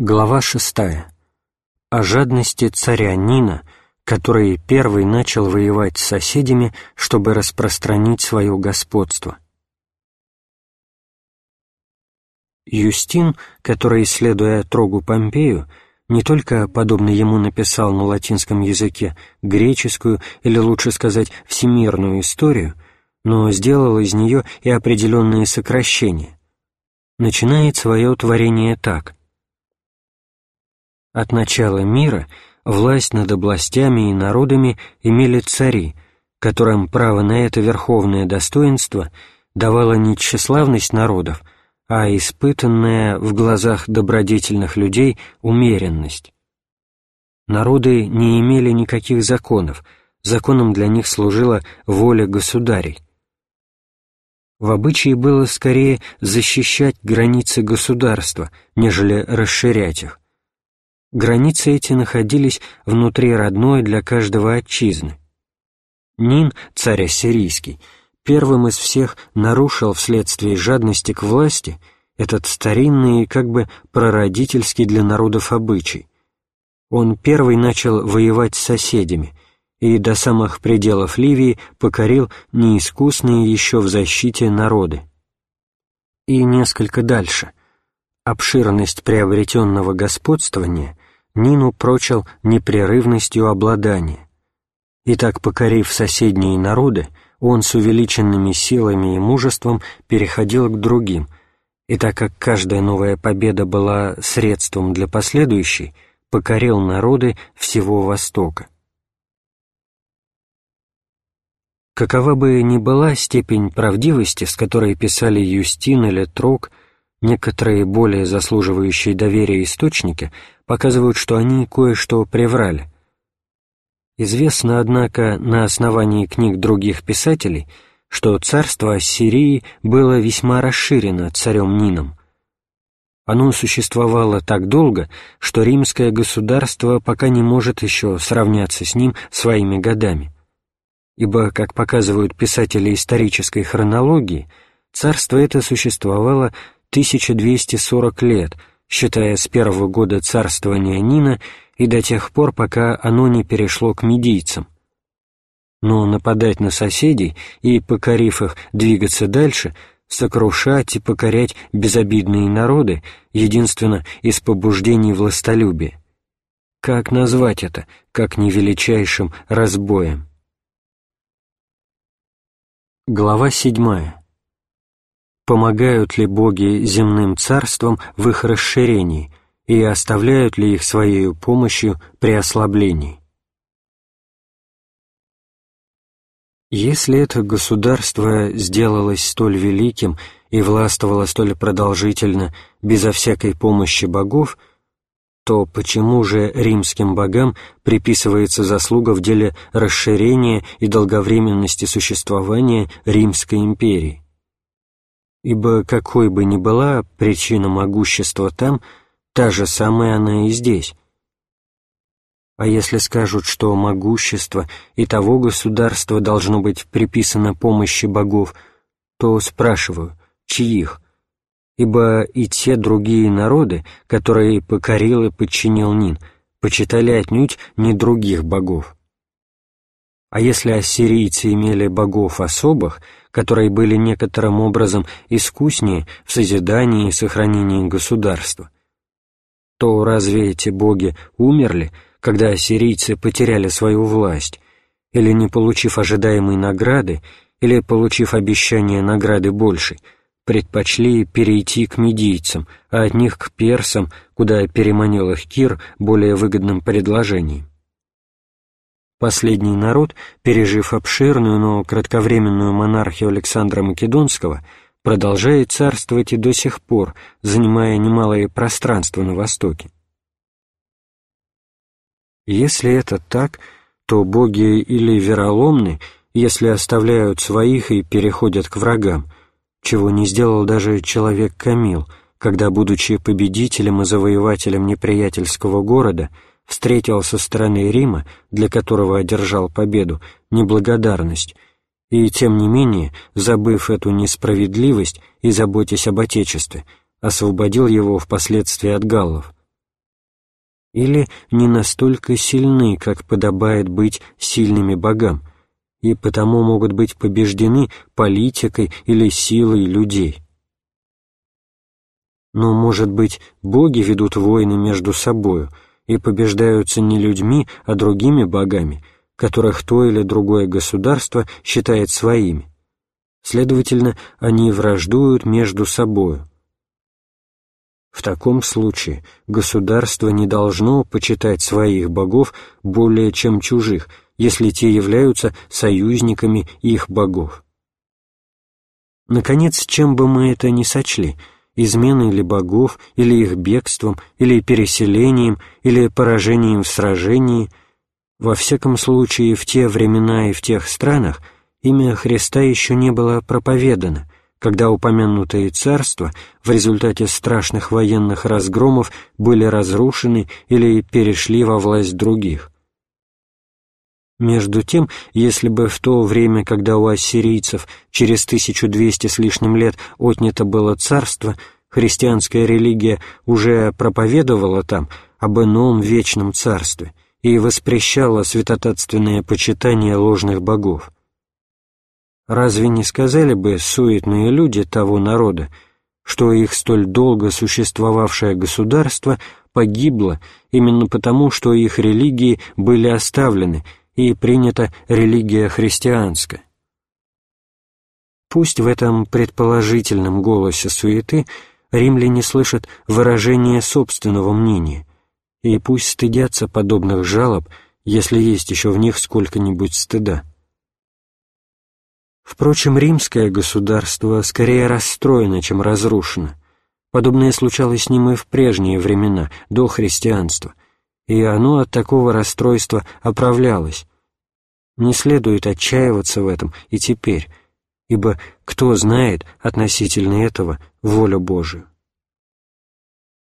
Глава шестая. О жадности царя Нина, который первый начал воевать с соседями, чтобы распространить свое господство. Юстин, который, следуя трогу Помпею, не только, подобно ему, написал на латинском языке греческую, или лучше сказать, всемирную историю, но сделал из нее и определенные сокращения. Начинает свое творение так. От начала мира власть над областями и народами имели цари, которым право на это верховное достоинство давало не тщеславность народов, а испытанная в глазах добродетельных людей умеренность. Народы не имели никаких законов, законом для них служила воля государей. В обычае было скорее защищать границы государства, нежели расширять их. Границы эти находились внутри родной для каждого отчизны. Нин, царь ассирийский, первым из всех нарушил вследствие жадности к власти этот старинный и как бы прародительский для народов обычай. Он первый начал воевать с соседями и до самых пределов Ливии покорил неискусные еще в защите народы. И несколько дальше. Обширность приобретенного господствования Нину прочил непрерывностью обладания. И так, покорив соседние народы, он с увеличенными силами и мужеством переходил к другим, и так как каждая новая победа была средством для последующей, покорил народы всего Востока. Какова бы ни была степень правдивости, с которой писали Юстин или Трок, некоторые более заслуживающие доверия источники показывают, что они кое-что приврали. Известно, однако, на основании книг других писателей, что царство Ассирии было весьма расширено царем Нином. Оно существовало так долго, что римское государство пока не может еще сравняться с ним своими годами. Ибо, как показывают писатели исторической хронологии, царство это существовало 1240 лет – считая с первого года царствования Нина и до тех пор, пока оно не перешло к медийцам. Но нападать на соседей и, покорив их, двигаться дальше, сокрушать и покорять безобидные народы, единственно из побуждений властолюбия. Как назвать это, как не величайшим разбоем? Глава седьмая помогают ли боги земным царствам в их расширении и оставляют ли их своей помощью при ослаблении. Если это государство сделалось столь великим и властвовало столь продолжительно безо всякой помощи богов, то почему же римским богам приписывается заслуга в деле расширения и долговременности существования Римской империи? Ибо какой бы ни была причина могущества там, та же самая она и здесь. А если скажут, что могущество и того государства должно быть приписано помощи богов, то спрашиваю, чьих? Ибо и те другие народы, которые покорил и подчинил Нин, почитали отнюдь не других богов. А если ассирийцы имели богов особых, которые были некоторым образом искуснее в созидании и сохранении государства, то разве эти боги умерли, когда ассирийцы потеряли свою власть, или, не получив ожидаемой награды, или, получив обещание награды большей, предпочли перейти к медийцам, а от них к персам, куда переманил их Кир более выгодным предложением? Последний народ, пережив обширную, но кратковременную монархию Александра Македонского, продолжает царствовать и до сих пор, занимая немалое пространство на Востоке. Если это так, то боги или вероломны, если оставляют своих и переходят к врагам, чего не сделал даже человек Камил, когда, будучи победителем и завоевателем неприятельского города, встретил со стороны Рима, для которого одержал победу, неблагодарность, и, тем не менее, забыв эту несправедливость и заботясь об Отечестве, освободил его впоследствии от галлов. или не настолько сильны, как подобает быть сильными богам, и потому могут быть побеждены политикой или силой людей. Но, может быть, боги ведут войны между собою и побеждаются не людьми, а другими богами, которых то или другое государство считает своими. Следовательно, они враждуют между собою. В таком случае государство не должно почитать своих богов более чем чужих, если те являются союзниками их богов. Наконец, чем бы мы это ни сочли, изменой ли богов, или их бегством, или переселением, или поражением в сражении, во всяком случае в те времена и в тех странах имя Христа еще не было проповедано, когда упомянутые царства в результате страшных военных разгромов были разрушены или перешли во власть других. Между тем, если бы в то время, когда у ассирийцев через 1200 с лишним лет отнято было царство, христианская религия уже проповедовала там об ином вечном царстве и воспрещала святотатственное почитание ложных богов, Разве не сказали бы суетные люди того народа, что их столь долго существовавшее государство погибло именно потому, что их религии были оставлены и принята религия христианская? Пусть в этом предположительном голосе суеты римляне слышат выражение собственного мнения, и пусть стыдятся подобных жалоб, если есть еще в них сколько-нибудь стыда. Впрочем, римское государство скорее расстроено, чем разрушено. Подобное случалось с ним и в прежние времена, до христианства, и оно от такого расстройства оправлялось. Не следует отчаиваться в этом и теперь, ибо кто знает относительно этого волю Божию.